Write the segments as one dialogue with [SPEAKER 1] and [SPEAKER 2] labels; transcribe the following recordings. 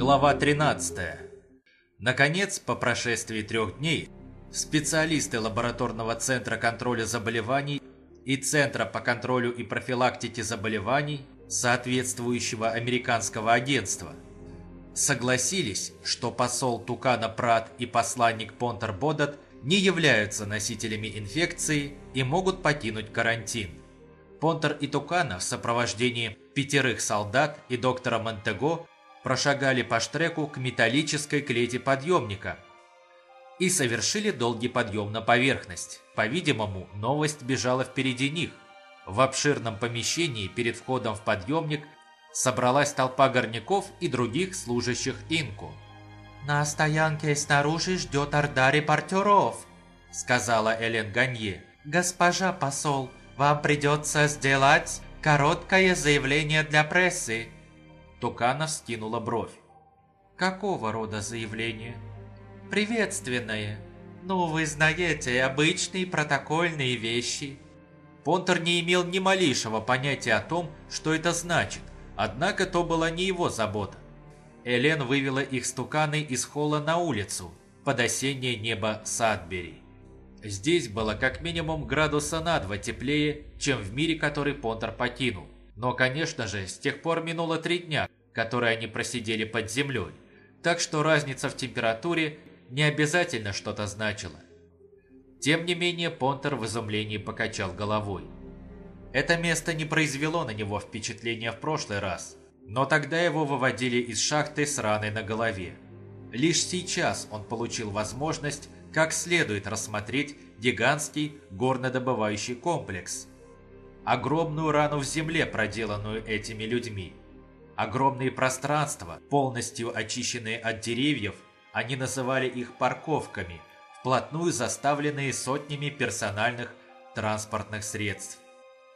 [SPEAKER 1] Глава 13. Наконец, по прошествии трех дней, специалисты лабораторного центра контроля заболеваний и Центра по контролю и профилактике заболеваний соответствующего американского агентства согласились, что посол Тукана Прат и посланник Понтер Бодат не являются носителями инфекции и могут покинуть карантин. Понтер и Тукана в сопровождении пятерых солдат и доктора Монтего прошагали по штреку к металлической клете подъемника и совершили долгий подъем на поверхность. По-видимому, новость бежала впереди них. В обширном помещении перед входом в подъемник собралась толпа горняков и других служащих Инку.
[SPEAKER 2] «На стоянке снаружи ждет орда репортеров», — сказала Элен Ганье. «Госпожа посол, вам придется сделать короткое заявление для прессы».
[SPEAKER 1] Тукана скинула бровь.
[SPEAKER 2] «Какого рода заявление?» «Приветственное. Ну, вы знаете, обычные протокольные вещи».
[SPEAKER 1] Понтер не имел ни малейшего понятия о том, что это значит, однако то была не его забота. Элен вывела их с Туканой из холла на улицу, под осеннее небо Садбери. Здесь было как минимум градуса на два теплее, чем в мире, который Понтер покинул. Но, конечно же, с тех пор минуло три дня, которые они просидели под землей, так что разница в температуре не обязательно что-то значила. Тем не менее, Понтер в изумлении покачал головой. Это место не произвело на него впечатления в прошлый раз, но тогда его выводили из шахты с раной на голове. Лишь сейчас он получил возможность как следует рассмотреть гигантский горнодобывающий комплекс, огромную рану в земле, проделанную этими людьми. Огромные пространства, полностью очищенные от деревьев, они называли их парковками, вплотную заставленные сотнями персональных транспортных средств.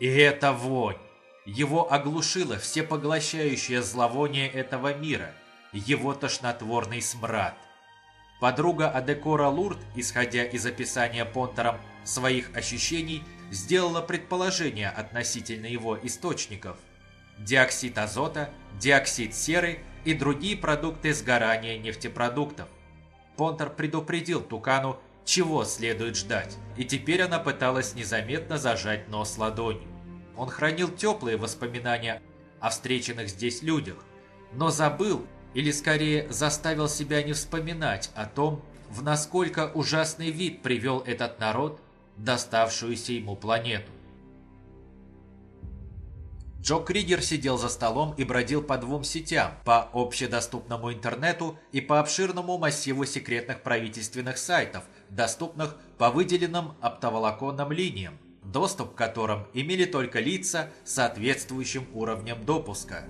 [SPEAKER 1] И эта вонь! Его оглушило всепоглощающее зловоние этого мира, его тошнотворный смрад. Подруга Адекора Лурд, исходя из описания Понтером своих ощущений, сделала предположение относительно его источников. Диоксид азота, диоксид серы и другие продукты сгорания нефтепродуктов. Понтер предупредил Тукану, чего следует ждать, и теперь она пыталась незаметно зажать нос ладонью. Он хранил теплые воспоминания о встреченных здесь людях, но забыл, или скорее заставил себя не вспоминать о том, в насколько ужасный вид привел этот народ доставшуюся ему планету. Джо Кригер сидел за столом и бродил по двум сетям, по общедоступному интернету и по обширному массиву секретных правительственных сайтов, доступных по выделенным оптоволоконным линиям, доступ к которым имели только лица с соответствующим уровнем допуска.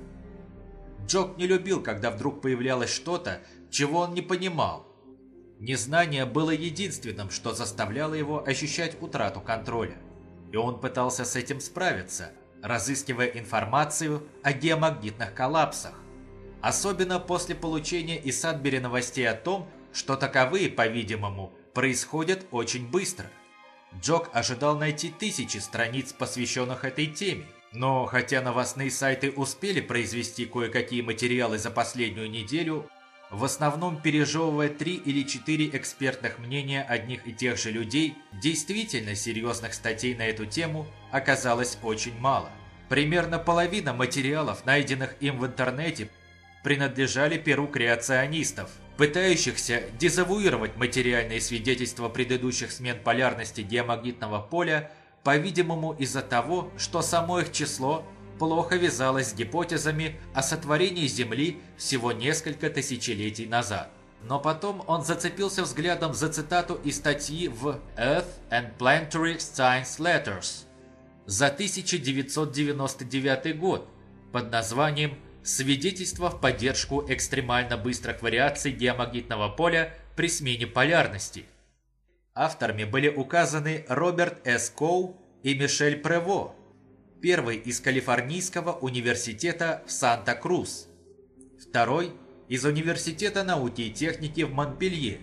[SPEAKER 1] Джок не любил, когда вдруг появлялось что-то, чего он не понимал, Незнание было единственным, что заставляло его ощущать утрату контроля. И он пытался с этим справиться, разыскивая информацию о геомагнитных коллапсах. Особенно после получения из Садбери новостей о том, что таковые, по-видимому, происходят очень быстро. Джок ожидал найти тысячи страниц, посвященных этой теме. Но хотя новостные сайты успели произвести кое-какие материалы за последнюю неделю, в основном пережевывая три или четыре экспертных мнения одних и тех же людей, действительно серьезных статей на эту тему оказалось очень мало. Примерно половина материалов, найденных им в интернете, принадлежали перу креационистов, пытающихся дезавуировать материальные свидетельства предыдущих смен полярности геомагнитного поля, по-видимому из-за того, что само их число плохо вязалось с гипотезами о сотворении Земли всего несколько тысячелетий назад. Но потом он зацепился взглядом за цитату из статьи в Earth and Planetary Science Letters за 1999 год под названием «Свидетельство в поддержку экстремально быстрых вариаций геомагнитного поля при смене полярности». Авторами были указаны Роберт С. Коу и Мишель Прево, Первый из Калифорнийского университета в Санта-Крус. Второй из Университета науки и техники в Монпелье.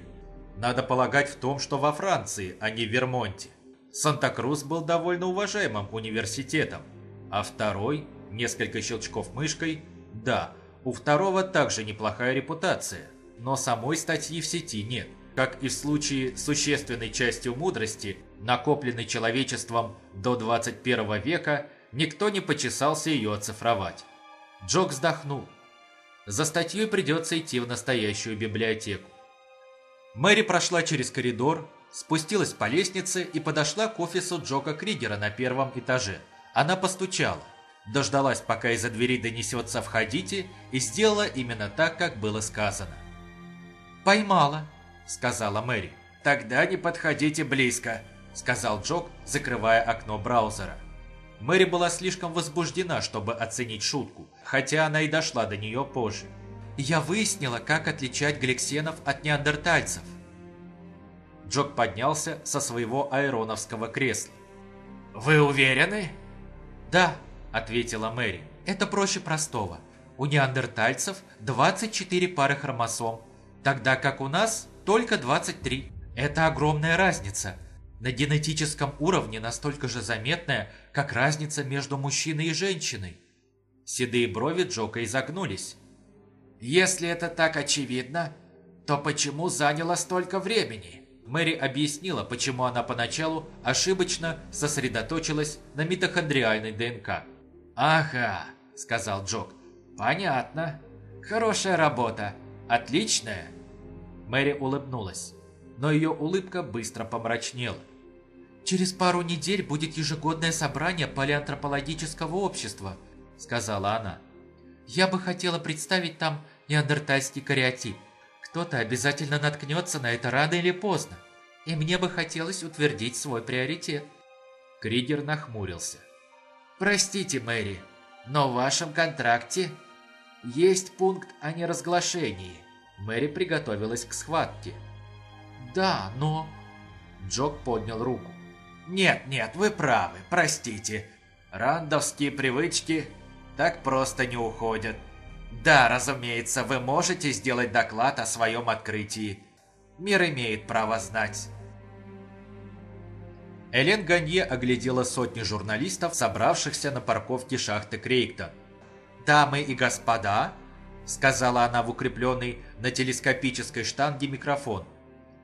[SPEAKER 1] Надо полагать в том, что во Франции, а не в Вермонте. Санта-Крус был довольно уважаемым университетом. А второй, несколько щелчков мышкой, да, у второго также неплохая репутация, но самой статьи в сети нет. Как и в случае существенной частью мудрости, накопленной человечеством до 21 века, никто не почесался ее оцифровать. Джок вздохнул. За статьей придется идти в настоящую библиотеку. Мэри прошла через коридор, спустилась по лестнице и подошла к офису Джока Кригера на первом этаже. Она постучала, дождалась, пока из-за двери донесется «входите» и сделала именно так, как было сказано.
[SPEAKER 2] «Поймала», —
[SPEAKER 1] сказала Мэри. «Тогда не подходите близко», — сказал Джок, закрывая окно браузера. Мэри была слишком возбуждена, чтобы оценить шутку, хотя она и дошла до нее позже.
[SPEAKER 2] «Я выяснила, как отличать гликсенов от неандертальцев».
[SPEAKER 1] Джок поднялся со своего аэроновского кресла. «Вы уверены?»
[SPEAKER 2] «Да», — ответила Мэри. «Это проще простого. У неандертальцев 24 пары хромосом, тогда как у нас только 23. Это огромная разница. На генетическом уровне настолько же заметная, как разница между мужчиной и женщиной.
[SPEAKER 1] Седые брови Джока изогнулись. «Если это так очевидно, то почему заняло столько времени?» Мэри объяснила, почему она поначалу ошибочно сосредоточилась на митохондриальной ДНК. «Ага», — сказал Джок. «Понятно. Хорошая работа. Отличная». Мэри улыбнулась, но ее улыбка быстро помрачнела.
[SPEAKER 2] «Через пару недель будет ежегодное собрание палеантропологического общества», — сказала она. «Я бы хотела представить там неандертальский кариотип. Кто-то обязательно наткнется на это рано или поздно, и мне бы хотелось утвердить свой приоритет».
[SPEAKER 1] Кригер нахмурился. «Простите, Мэри, но в вашем контракте есть пункт о неразглашении». Мэри приготовилась к схватке.
[SPEAKER 2] «Да, но...»
[SPEAKER 1] Джок поднял руку. «Нет, нет, вы правы, простите. Рандовские привычки так просто не уходят. Да, разумеется, вы можете сделать доклад о своем открытии. Мир имеет право знать». Элен Ганье оглядела сотни журналистов, собравшихся на парковке шахты Крейктон. «Дамы и господа», — сказала она в укрепленный на телескопической штанге микрофон,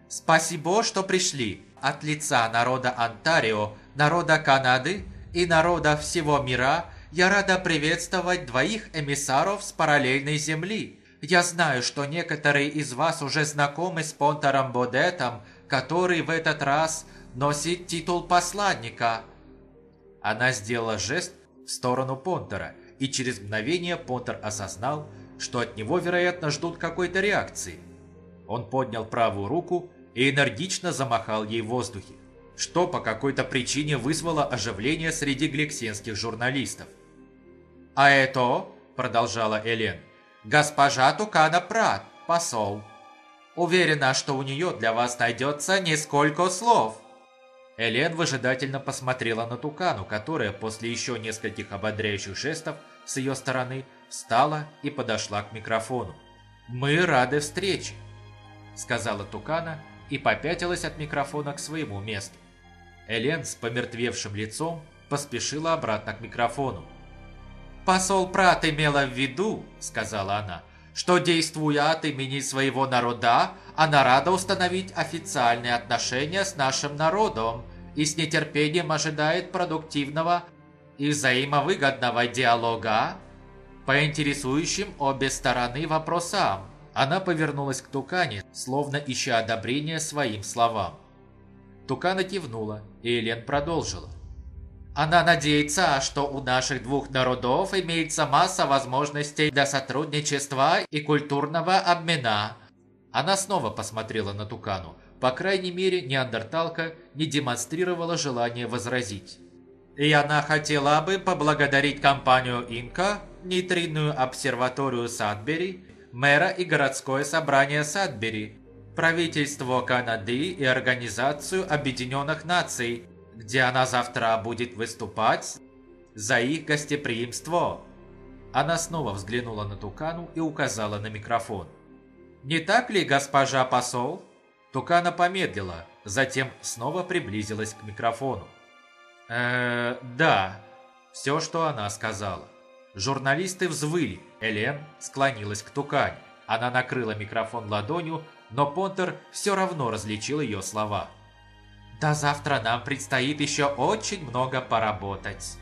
[SPEAKER 1] «спасибо, что пришли от лица народа Онтарио, народа Канады и народа всего мира я рада приветствовать двоих эмиссаров с параллельной земли. Я знаю, что некоторые из вас уже знакомы с Понтером Бодетом, который в этот раз носит титул посланника. Она сделала жест в сторону Понтера, и через мгновение Понтер осознал, что от него, вероятно, ждут какой-то реакции. Он поднял правую руку и энергично замахал ей в воздухе, что по какой-то причине вызвало оживление среди гликсенских журналистов. «А это, — продолжала Элен, — госпожа Тукана Прат, посол. Уверена, что у нее для вас найдется несколько слов». Элен выжидательно посмотрела на Тукану, которая после еще нескольких ободряющих жестов с ее стороны встала и подошла к микрофону. «Мы рады встрече», — сказала Тукана и попятилась от микрофона к своему месту. Элен с помертвевшим лицом поспешила обратно к микрофону. «Посол Прат имела в виду, — сказала она, — что, действуя от имени своего народа, она рада установить официальные отношения с нашим народом и с нетерпением ожидает продуктивного и взаимовыгодного диалога по интересующим обе стороны вопросам. Она повернулась к Тукане, словно ища одобрения своим словам. Тукана кивнула, и Элен продолжила. Она надеется, что у наших двух народов имеется масса возможностей для сотрудничества и культурного обмена. Она снова посмотрела на Тукану. По крайней мере, неандерталка не демонстрировала желание возразить. И она хотела бы поблагодарить компанию «Инка», нейтринную обсерваторию Садбери, мэра и городское собрание Садбери, правительство Канады и Организацию Объединенных Наций, где она завтра будет выступать за их гостеприимство. Она снова взглянула на Тукану и указала на микрофон. «Не так ли, госпожа посол?» Тукана помедлила, затем снова приблизилась к микрофону. «Э, да», все, что она сказала. Журналисты взвыли, Элен склонилась к Тукане. Она накрыла микрофон ладонью, но Понтер все равно различил ее слова.
[SPEAKER 2] «До завтра нам предстоит еще очень много поработать».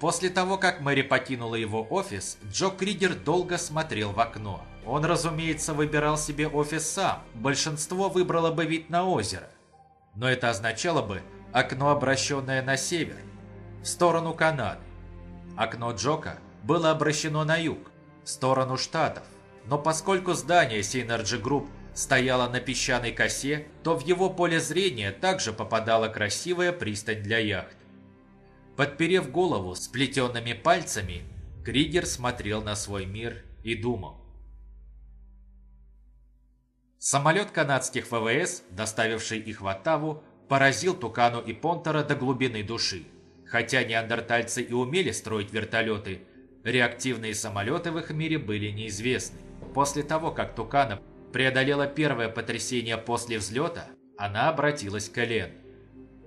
[SPEAKER 1] После того, как Мэри покинула его офис, Джо Кригер долго смотрел в окно. Он, разумеется, выбирал себе офис сам. Большинство выбрало бы вид на озеро. Но это означало бы окно, обращенное на север, в сторону Канады. Окно Джока было обращено на юг, в сторону Штатов. Но поскольку здание Synergy Group стояло на песчаной косе, то в его поле зрения также попадала красивая пристань для яхт. Подперев голову сплетенными пальцами, Кригер смотрел на свой мир и думал. Самолет канадских ВВС, доставивший их в Оттаву, поразил Тукану и Понтера до глубины души. Хотя неандертальцы и умели строить вертолеты, реактивные самолеты в их мире были неизвестны. После того, как Тукана преодолела первое потрясение после взлета, она обратилась к Элен.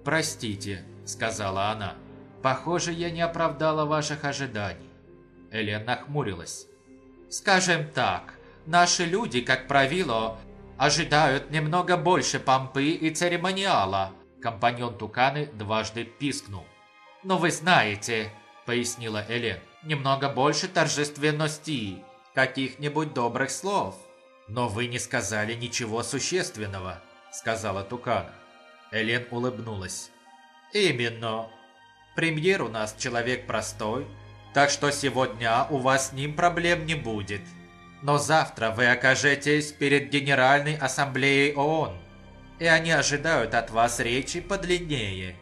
[SPEAKER 1] «Простите», — сказала она, — «похоже, я не оправдала ваших ожиданий». Элен нахмурилась.
[SPEAKER 2] «Скажем так, наши люди, как правило, ожидают немного больше помпы и церемониала».
[SPEAKER 1] Компаньон Туканы дважды пискнул.
[SPEAKER 2] «Но вы знаете», — пояснила Элен, — «немного больше торжественности, каких-нибудь добрых слов».
[SPEAKER 1] «Но вы не сказали ничего существенного», — сказала Тукана. Элен улыбнулась.
[SPEAKER 2] «Именно. Премьер у нас человек простой, так что сегодня у вас с ним проблем не будет. Но завтра вы окажетесь перед Генеральной Ассамблеей ООН, и они ожидают от вас речи подлиннее».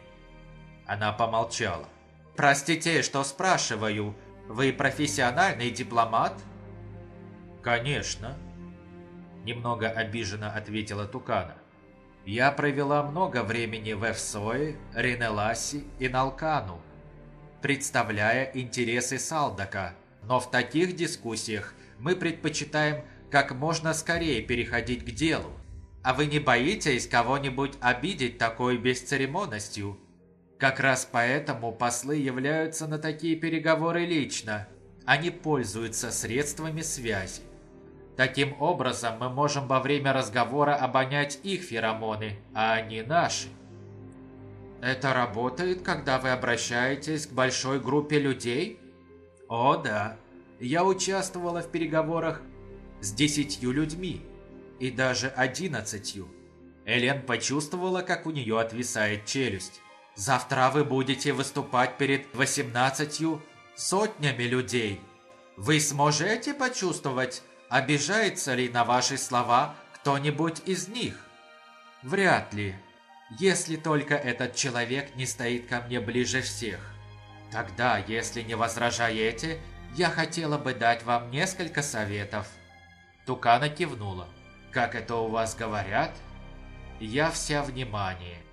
[SPEAKER 2] Она помолчала. «Простите, что спрашиваю. Вы профессиональный дипломат?»
[SPEAKER 1] «Конечно», – немного обиженно ответила Тукана. «Я провела много времени в Эфсое, Ринеласе и Налкану, представляя интересы Салдака, но в таких дискуссиях мы предпочитаем как можно скорее переходить к делу.
[SPEAKER 2] А вы не боитесь кого-нибудь обидеть такой бесцеремонностью?»
[SPEAKER 1] Как раз поэтому послы являются на такие переговоры лично. Они пользуются средствами связи. Таким образом, мы можем во время разговора обонять их феромоны, а они наши.
[SPEAKER 2] Это работает, когда вы обращаетесь к большой группе людей?
[SPEAKER 1] О, да. Я участвовала в переговорах с десятью людьми и даже одиннадцатью. Элен почувствовала, как у нее отвисает челюсть.
[SPEAKER 2] Завтра вы будете выступать перед восемнадцатью сотнями людей. Вы сможете почувствовать, обижается ли на ваши слова кто-нибудь из них?
[SPEAKER 1] Вряд ли. Если только этот человек не стоит ко мне ближе всех.
[SPEAKER 2] Тогда, если не возражаете, я хотела бы дать вам несколько советов.
[SPEAKER 1] Тукана кивнула. Как это у вас говорят? Я вся внимание.